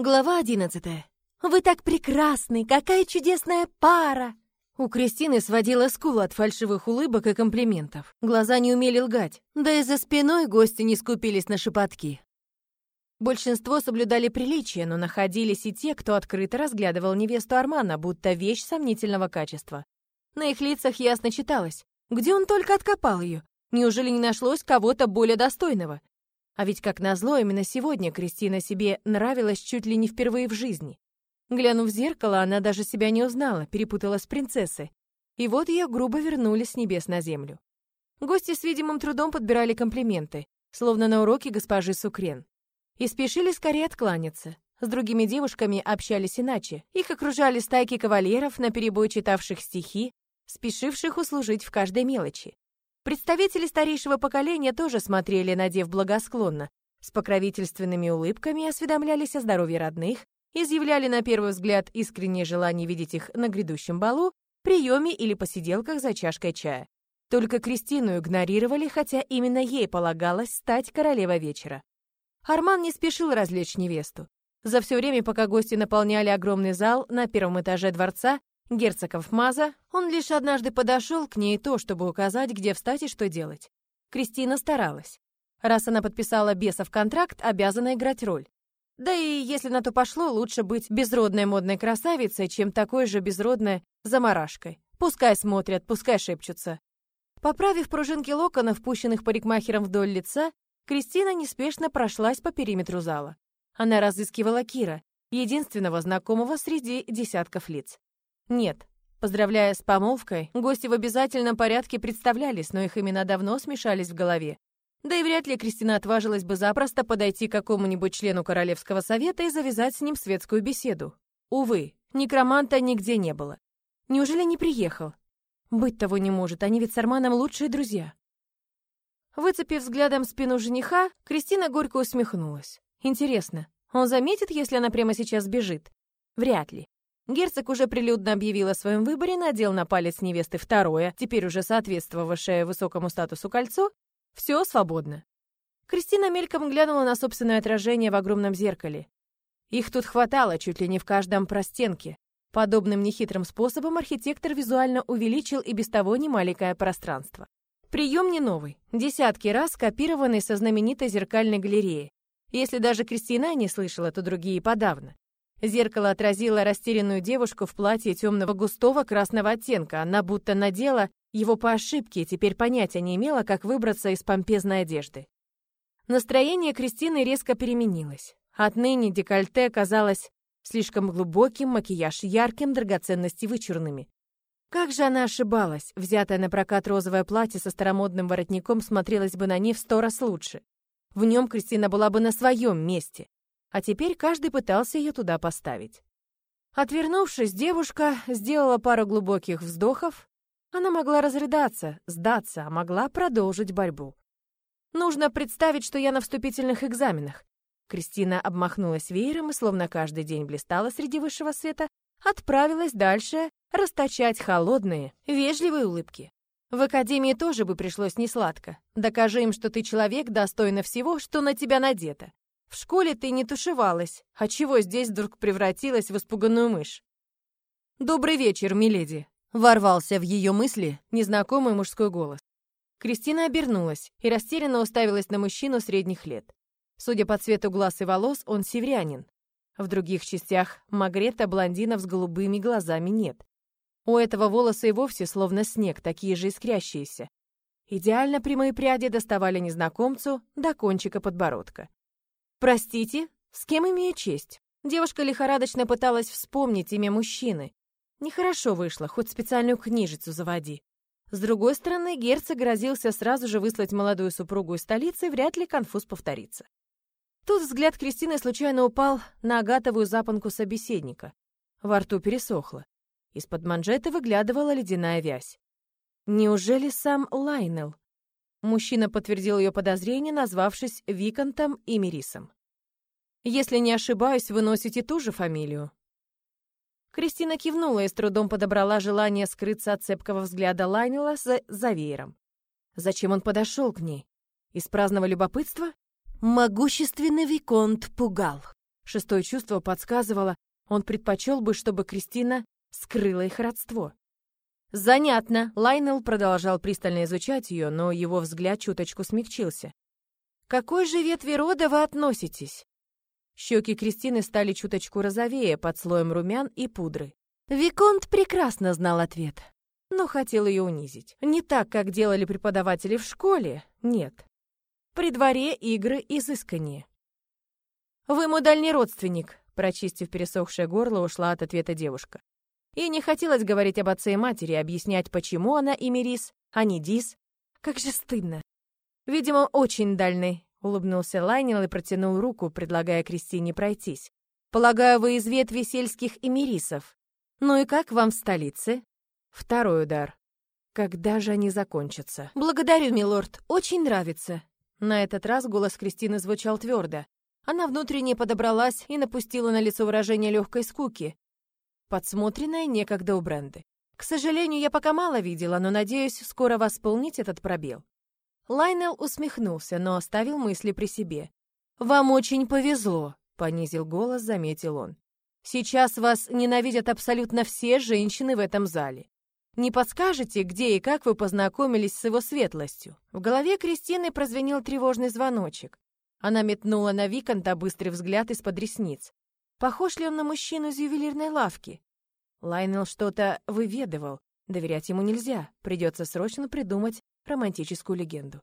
Глава одиннадцатая. «Вы так прекрасны! Какая чудесная пара!» У Кристины сводила скулы от фальшивых улыбок и комплиментов. Глаза не умели лгать, да и за спиной гости не скупились на шепотки. Большинство соблюдали приличие, но находились и те, кто открыто разглядывал невесту Армана, будто вещь сомнительного качества. На их лицах ясно читалось, где он только откопал ее. Неужели не нашлось кого-то более достойного? А ведь, как назло, именно сегодня Кристина себе нравилась чуть ли не впервые в жизни. Глянув в зеркало, она даже себя не узнала, перепутала с принцессой. И вот ее грубо вернули с небес на землю. Гости с видимым трудом подбирали комплименты, словно на уроке госпожи Сукрен. И спешили скорее откланяться. С другими девушками общались иначе. Их окружали стайки кавалеров, наперебой читавших стихи, спешивших услужить в каждой мелочи. Представители старейшего поколения тоже смотрели на дев благосклонно, с покровительственными улыбками осведомлялись о здоровье родных, изъявляли на первый взгляд искреннее желание видеть их на грядущем балу, приеме или посиделках за чашкой чая. Только Кристину игнорировали, хотя именно ей полагалось стать королевой вечера. Арман не спешил развлечь невесту. За все время, пока гости наполняли огромный зал на первом этаже дворца, Герцогов Маза, он лишь однажды подошел к ней то, чтобы указать, где встать и что делать. Кристина старалась. Раз она подписала бесов контракт, обязана играть роль. Да и если на то пошло, лучше быть безродной модной красавицей, чем такой же безродной заморашкой. Пускай смотрят, пускай шепчутся. Поправив пружинки локонов, пущенных парикмахером вдоль лица, Кристина неспешно прошлась по периметру зала. Она разыскивала Кира, единственного знакомого среди десятков лиц. Нет. Поздравляя с помолвкой, гости в обязательном порядке представлялись, но их имена давно смешались в голове. Да и вряд ли Кристина отважилась бы запросто подойти к какому-нибудь члену Королевского совета и завязать с ним светскую беседу. Увы, некроманта нигде не было. Неужели не приехал? Быть того не может, они ведь с Арманом лучшие друзья. Выцепив взглядом спину жениха, Кристина горько усмехнулась. Интересно, он заметит, если она прямо сейчас бежит? Вряд ли. Герцог уже прилюдно объявил о своем выборе, надел на палец невесты второе, теперь уже соответствовавшее высокому статусу кольцо. Все свободно. Кристина мельком глянула на собственное отражение в огромном зеркале. Их тут хватало чуть ли не в каждом простенке. Подобным нехитрым способом архитектор визуально увеличил и без того немаленькое пространство. Прием не новый, десятки раз копированный со знаменитой зеркальной галереи. Если даже Кристина не слышала, то другие подавно. Зеркало отразило растерянную девушку в платье темного густого красного оттенка. Она будто надела его по ошибке и теперь понятия не имела, как выбраться из помпезной одежды. Настроение Кристины резко переменилось. Отныне декольте казалось слишком глубоким, макияж ярким, драгоценности вычурными. Как же она ошибалась! Взятое на прокат розовое платье со старомодным воротником смотрелось бы на ней в сто раз лучше. В нем Кристина была бы на своем месте а теперь каждый пытался ее туда поставить. Отвернувшись, девушка сделала пару глубоких вздохов. Она могла разрыдаться, сдаться, а могла продолжить борьбу. «Нужно представить, что я на вступительных экзаменах». Кристина обмахнулась веером и, словно каждый день блистала среди высшего света, отправилась дальше расточать холодные, вежливые улыбки. В академии тоже бы пришлось несладко. Докажи им, что ты человек, достойный всего, что на тебя надето. В школе ты не тушевалась, а чего здесь вдруг превратилась в испуганную мышь? «Добрый вечер, миледи!» — ворвался в ее мысли незнакомый мужской голос. Кристина обернулась и растерянно уставилась на мужчину средних лет. Судя по цвету глаз и волос, он северянин. В других частях Магрета блондинов с голубыми глазами нет. У этого волосы и вовсе словно снег, такие же искрящиеся. Идеально прямые пряди доставали незнакомцу до кончика подбородка. «Простите, с кем имею честь?» Девушка лихорадочно пыталась вспомнить имя мужчины. Нехорошо вышло, хоть специальную книжицу заводи. С другой стороны, герцог грозился сразу же выслать молодую супругу из столицы, вряд ли конфуз повторится. Тут взгляд Кристины случайно упал на агатовую запонку собеседника. Во рту пересохло. Из-под манжеты выглядывала ледяная вязь. Неужели сам Лайнел? Мужчина подтвердил ее подозрение, назвавшись Виконтом и Мерисом. «Если не ошибаюсь, вы носите ту же фамилию?» Кристина кивнула и с трудом подобрала желание скрыться от цепкого взгляда Лайнела за, за веером. Зачем он подошел к ней? Из праздного любопытства? Могущественный Виконт пугал. Шестое чувство подсказывало, он предпочел бы, чтобы Кристина скрыла их родство. Занятно. Лайнел продолжал пристально изучать ее, но его взгляд чуточку смягчился. какой же ветви рода вы относитесь? Щеки Кристины стали чуточку розовее под слоем румян и пудры. Виконт прекрасно знал ответ, но хотел ее унизить. Не так, как делали преподаватели в школе, нет. При дворе игры изысканнее. «Вы мой дальний родственник», прочистив пересохшее горло, ушла от ответа девушка. Ей не хотелось говорить об отце и матери, объяснять, почему она Имерис, а не Дис. Как же стыдно. Видимо, очень дальний, улыбнулся Лайнел и протянул руку, предлагая Кристине пройтись. Полагаю, вы из ветви сельских Имерисов. Ну и как вам в столице? Второй удар. Когда же они закончатся? Благодарю, милорд, очень нравится. На этот раз голос Кристины звучал твердо. Она внутренне подобралась и напустила на лицо выражение легкой скуки, подсмотренное некогда у Бренды. К сожалению, я пока мало видела, но надеюсь скоро восполнить этот пробел. Лайнел усмехнулся, но оставил мысли при себе. «Вам очень повезло», — понизил голос, заметил он. «Сейчас вас ненавидят абсолютно все женщины в этом зале. Не подскажете, где и как вы познакомились с его светлостью?» В голове Кристины прозвенел тревожный звоночек. Она метнула на Виконта быстрый взгляд из-под ресниц. Похож ли он на мужчину из ювелирной лавки? Лайнел что-то выведывал. Доверять ему нельзя. Придется срочно придумать романтическую легенду.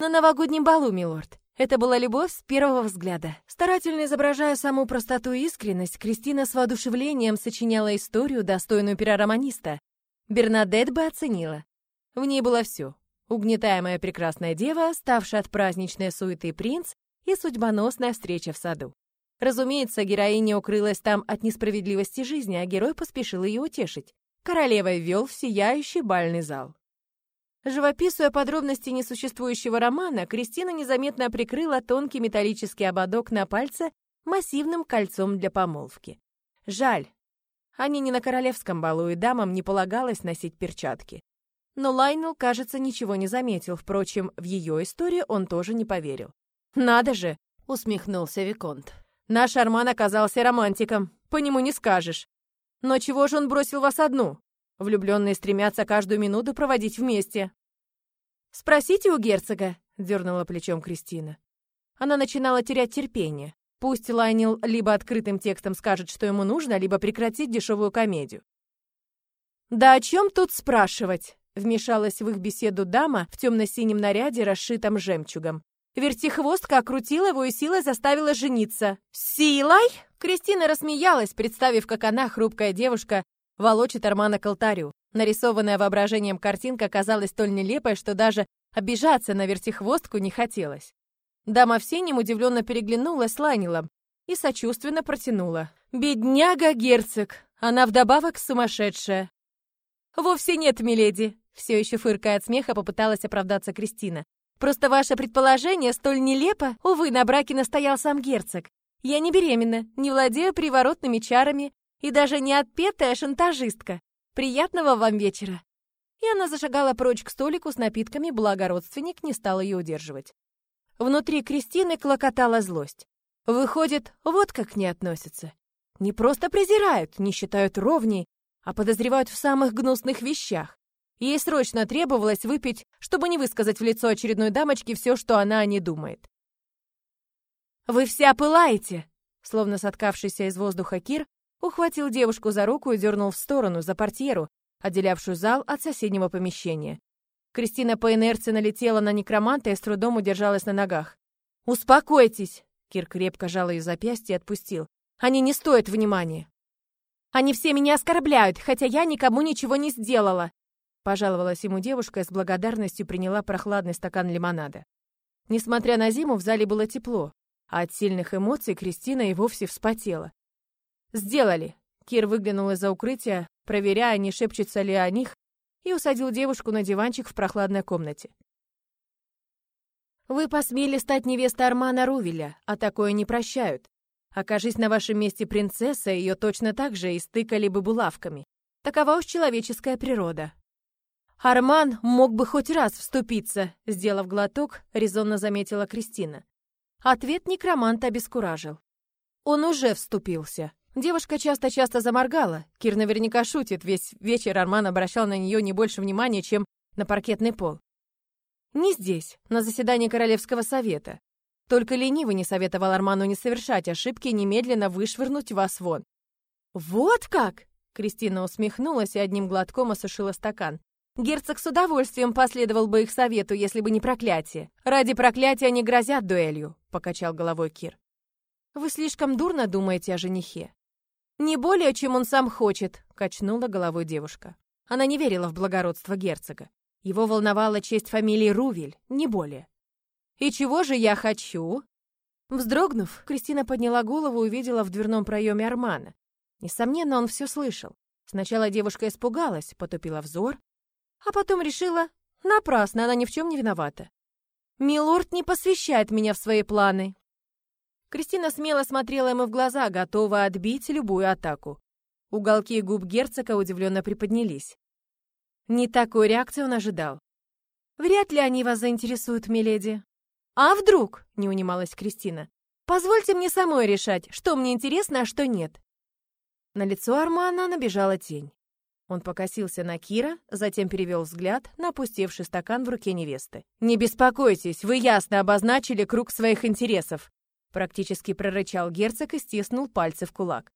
На новогоднем балу, милорд. Это была любовь с первого взгляда. Старательно изображая саму простоту и искренность, Кристина с воодушевлением сочиняла историю, достойную пера романиста. Бернадет бы оценила. В ней было все. Угнетаемая прекрасная дева, ставшая от праздничной суеты принц и судьбоносная встреча в саду. Разумеется, героиня укрылась там от несправедливости жизни, а герой поспешил ее утешить. Королева ввел в сияющий бальный зал. Живописуя подробности несуществующего романа, Кристина незаметно прикрыла тонкий металлический ободок на пальце массивным кольцом для помолвки. Жаль, они не на королевском балу, и дамам не полагалось носить перчатки. Но Лайнел, кажется, ничего не заметил. Впрочем, в ее истории он тоже не поверил. «Надо же!» — усмехнулся Виконт. Наш Арман оказался романтиком, по нему не скажешь. Но чего же он бросил вас одну? Влюбленные стремятся каждую минуту проводить вместе. Спросите у герцога, дернула плечом Кристина. Она начинала терять терпение. Пусть Лайнил либо открытым текстом скажет, что ему нужно, либо прекратить дешевую комедию. «Да о чем тут спрашивать?» Вмешалась в их беседу дама в темно-синем наряде, расшитом жемчугом. Вертихвостка окрутила его и силой заставила жениться. «Силой?» Кристина рассмеялась, представив, как она, хрупкая девушка, волочит Армана к алтарю. Нарисованная воображением картинка казалась столь нелепой, что даже обижаться на вертихвостку не хотелось. Дама в синем удивленно переглянулась с Лайнилом и сочувственно протянула. «Бедняга герцог! Она вдобавок сумасшедшая!» «Вовсе нет, миледи!» Все еще фыркая от смеха, попыталась оправдаться Кристина. Просто ваше предположение столь нелепо. Увы, на браке настоял сам герцог. Я не беременна, не владею приворотными чарами и даже не отпетая шантажистка. Приятного вам вечера!» И она зашагала прочь к столику с напитками, благо родственник не стал ее удерживать. Внутри Кристины клокотала злость. Выходит, вот как к ней относятся. Не просто презирают, не считают ровней, а подозревают в самых гнусных вещах. Ей срочно требовалось выпить, чтобы не высказать в лицо очередной дамочке все, что она о ней думает. «Вы вся пылаете!» Словно соткавшийся из воздуха Кир ухватил девушку за руку и дернул в сторону, за портьеру, отделявшую зал от соседнего помещения. Кристина по инерции налетела на некроманта и с трудом удержалась на ногах. «Успокойтесь!» Кир крепко жал ее запястье и отпустил. «Они не стоят внимания!» «Они все меня оскорбляют, хотя я никому ничего не сделала!» Пожаловалась ему девушка и с благодарностью приняла прохладный стакан лимонада. Несмотря на зиму, в зале было тепло, а от сильных эмоций Кристина и вовсе вспотела. «Сделали!» Кир выглянул из-за укрытия, проверяя, не шепчется ли о них, и усадил девушку на диванчик в прохладной комнате. «Вы посмели стать невестой Армана Рувеля, а такое не прощают. Окажись на вашем месте принцесса, ее точно так же истыкали бы булавками. Такова уж человеческая природа. Арман мог бы хоть раз вступиться, сделав глоток, резонно заметила Кристина. Ответ некроманта обескуражил. Он уже вступился. Девушка часто-часто заморгала. Кир наверняка шутит, весь вечер Арман обращал на нее не больше внимания, чем на паркетный пол. Не здесь, на заседании Королевского совета. Только ленивый не советовал Арману не совершать ошибки и немедленно вышвырнуть вас вон. «Вот как!» — Кристина усмехнулась и одним глотком осушила стакан. Герцог с удовольствием последовал бы их совету, если бы не проклятие. Ради проклятия не грозят дуэлью, покачал головой Кир. Вы слишком дурно думаете о женихе. «Не более, чем он сам хочет», — качнула головой девушка. Она не верила в благородство герцога. Его волновала честь фамилии Рувель, не более. «И чего же я хочу?» Вздрогнув, Кристина подняла голову и увидела в дверном проеме Армана. Несомненно, он все слышал. Сначала девушка испугалась, потупила взор, а потом решила, напрасно, она ни в чем не виновата. «Милорд не посвящает меня в свои планы. Кристина смело смотрела ему в глаза, готовая отбить любую атаку. Уголки губ герцога удивленно приподнялись. Не такой реакции он ожидал. «Вряд ли они вас заинтересуют, миледи». «А вдруг?» — не унималась Кристина. «Позвольте мне самой решать, что мне интересно, а что нет». На лицо Армана набежала тень. Он покосился на Кира, затем перевел взгляд на опустевший стакан в руке невесты. «Не беспокойтесь, вы ясно обозначили круг своих интересов. Практически прорычал герцог и стиснул пальцы в кулак.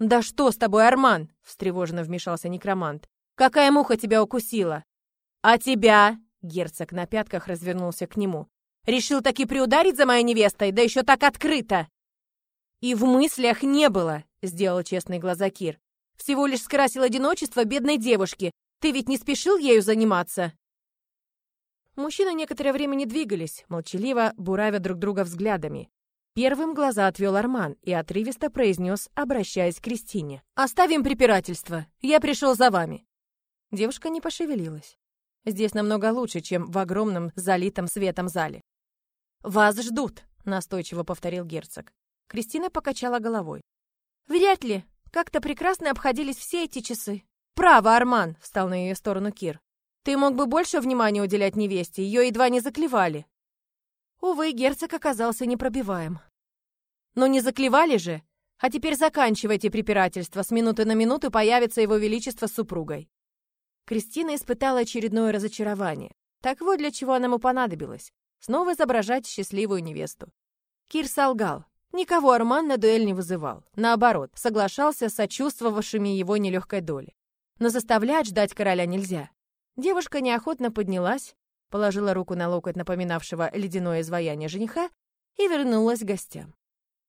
«Да что с тобой, Арман?» — встревоженно вмешался некромант. «Какая муха тебя укусила?» «А тебя?» — герцог на пятках развернулся к нему. «Решил таки приударить за моей невестой, да еще так открыто!» «И в мыслях не было!» — сделал честные глаза Кир. «Всего лишь скрасил одиночество бедной девушки. Ты ведь не спешил ею заниматься?» Мужчины некоторое время не двигались, молчаливо буравя друг друга взглядами. Первым глаза отвел Арман и отрывисто произнес, обращаясь к Кристине. «Оставим препирательство. Я пришел за вами». Девушка не пошевелилась. Здесь намного лучше, чем в огромном залитом светом зале. «Вас ждут», — настойчиво повторил герцог. Кристина покачала головой. «Вряд ли. Как-то прекрасно обходились все эти часы». «Право, Арман», — встал на ее сторону Кир. «Ты мог бы больше внимания уделять невесте, ее едва не заклевали». Увы, герцог оказался непробиваем. Но не заклевали же? А теперь заканчивайте препирательство, с минуты на минуту появится его величество с супругой. Кристина испытала очередное разочарование. Так вот для чего она ему понадобилась. Снова изображать счастливую невесту. Кир солгал. Никого Арман на дуэль не вызывал. Наоборот, соглашался с сочувствовавшими его нелегкой доле. Но заставлять ждать короля нельзя. Девушка неохотно поднялась, положила руку на локоть напоминавшего ледяное изваяние жениха и вернулась к гостям.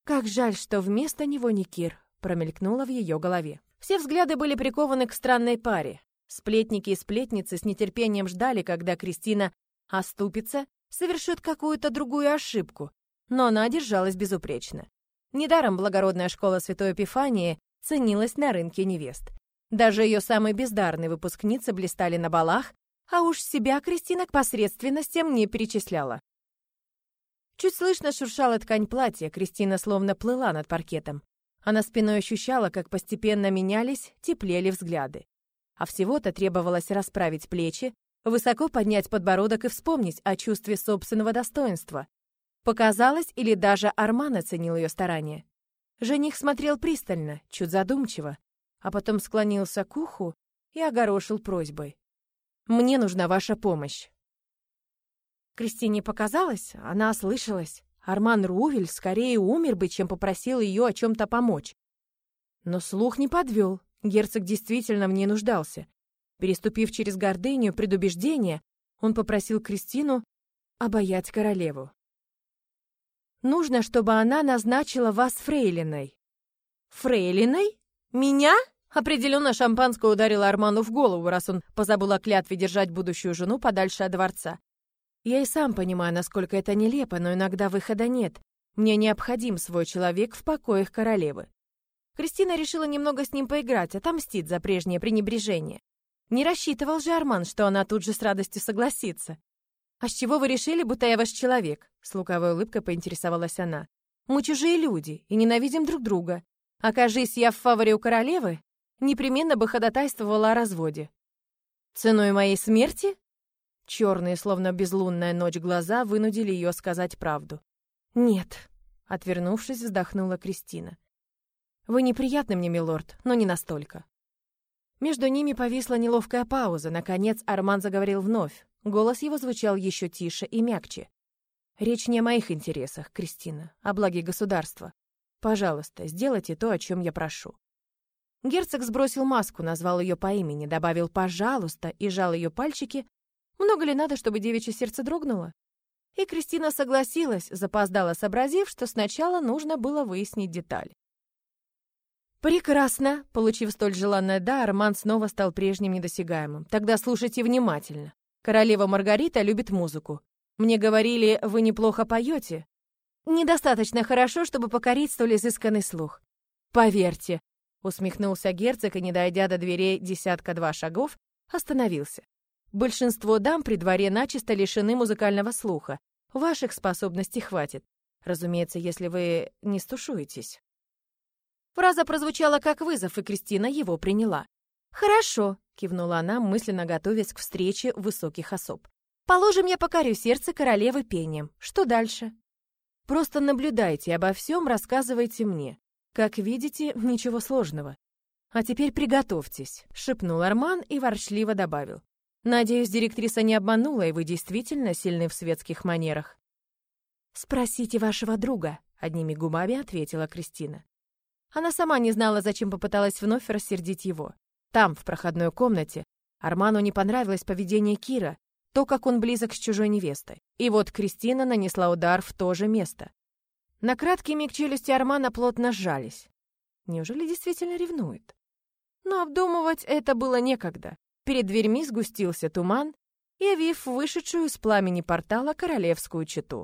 «Как жаль, что вместо него не Кир», — промелькнуло в ее голове. Все взгляды были прикованы к странной паре. Сплетники и сплетницы с нетерпением ждали, когда Кристина оступится, совершит какую-то другую ошибку, но она держалась безупречно. Недаром благородная школа Святой Эпифании ценилась на рынке невест. Даже ее самые бездарные выпускницы блистали на балах, а уж себя Кристина к посредственностям не перечисляла. Чуть слышно шуршала ткань платья, Кристина словно плыла над паркетом. Она спиной ощущала, как постепенно менялись, теплели взгляды. А всего-то требовалось расправить плечи, высоко поднять подбородок и вспомнить о чувстве собственного достоинства. Показалось, или даже Арман оценил ее старания. Жених смотрел пристально, чуть задумчиво, а потом склонился к уху и огорошил просьбой. Мне нужна ваша помощь». Кристине показалось, она ослышалась. Арман Рувель скорее умер бы, чем попросил ее о чем-то помочь. Но слух не подвел. Герцог действительно в ней нуждался. Переступив через гордыню, предубеждение, он попросил Кристину обаять королеву. «Нужно, чтобы она назначила вас фрейлиной». «Фрейлиной? Меня?» Определенно шампанское ударило Арману в голову, раз он позабыл о клятве держать будущую жену подальше от дворца. Я и сам понимаю, насколько это нелепо, но иногда выхода нет. Мне необходим свой человек в покоях королевы. Кристина решила немного с ним поиграть, отомстить за прежнее пренебрежение. Не рассчитывал же Арман, что она тут же с радостью согласится. «А с чего вы решили, будто я ваш человек?» С лукавой улыбкой поинтересовалась она. «Мы чужие люди и ненавидим друг друга. Окажись я в фаворе у королевы, непременно бы ходатайствовала о разводе. Ценой моей смерти? Черные, словно безлунная ночь, глаза вынудили ее сказать правду. Нет. Отвернувшись, вздохнула Кристина. «Вы неприятны мне, милорд, но не настолько». Между ними повисла неловкая пауза. Наконец Арман заговорил вновь. Голос его звучал еще тише и мягче. «Речь не о моих интересах, Кристина, о благе государства. Пожалуйста, сделайте то, о чем я прошу». Герцог сбросил маску, назвал ее по имени, добавил «пожалуйста» и жал ее пальчики. Много ли надо, чтобы девичье сердце дрогнуло? И Кристина согласилась, запоздала, сообразив, что сначала нужно было выяснить деталь. Прекрасно. Получив столь желанное «да», Арман снова стал прежним недосягаемым. Тогда слушайте внимательно. Королева Маргарита любит музыку. Мне говорили, вы неплохо поете. Недостаточно хорошо, чтобы покорить столь изысканный слух. Поверьте, усмехнулся герцог и, не дойдя до дверей десятка-два шагов, остановился. Большинство дам при дворе начисто лишены музыкального слуха. Ваших способностей хватит. Разумеется, если вы не стушуетесь. Фраза прозвучала как вызов, и Кристина его приняла. «Хорошо», — кивнула она, мысленно готовясь к встрече высоких особ. «Положим, я покорю сердце королевы пением. Что дальше?» «Просто наблюдайте обо всем, рассказывайте мне. Как видите, ничего сложного. А теперь приготовьтесь», — шепнул Арман и ворчливо добавил. Надеюсь, директриса не обманула, и вы действительно сильны в светских манерах. Спросите вашего друга, одними губами ответила Кристина. Она сама не знала, зачем попыталась вновь рассердить его. Там, в проходной комнате, Арману не понравилось поведение Кира, то, как он близок с чужой невестой. И вот Кристина нанесла удар в то же место. На краткий миг челюсти Армана плотно сжались. Неужели действительно ревнует? Но обдумывать это было некогда. Перед дверьми сгустился туман, явив вышедшую из пламени портала королевскую чету.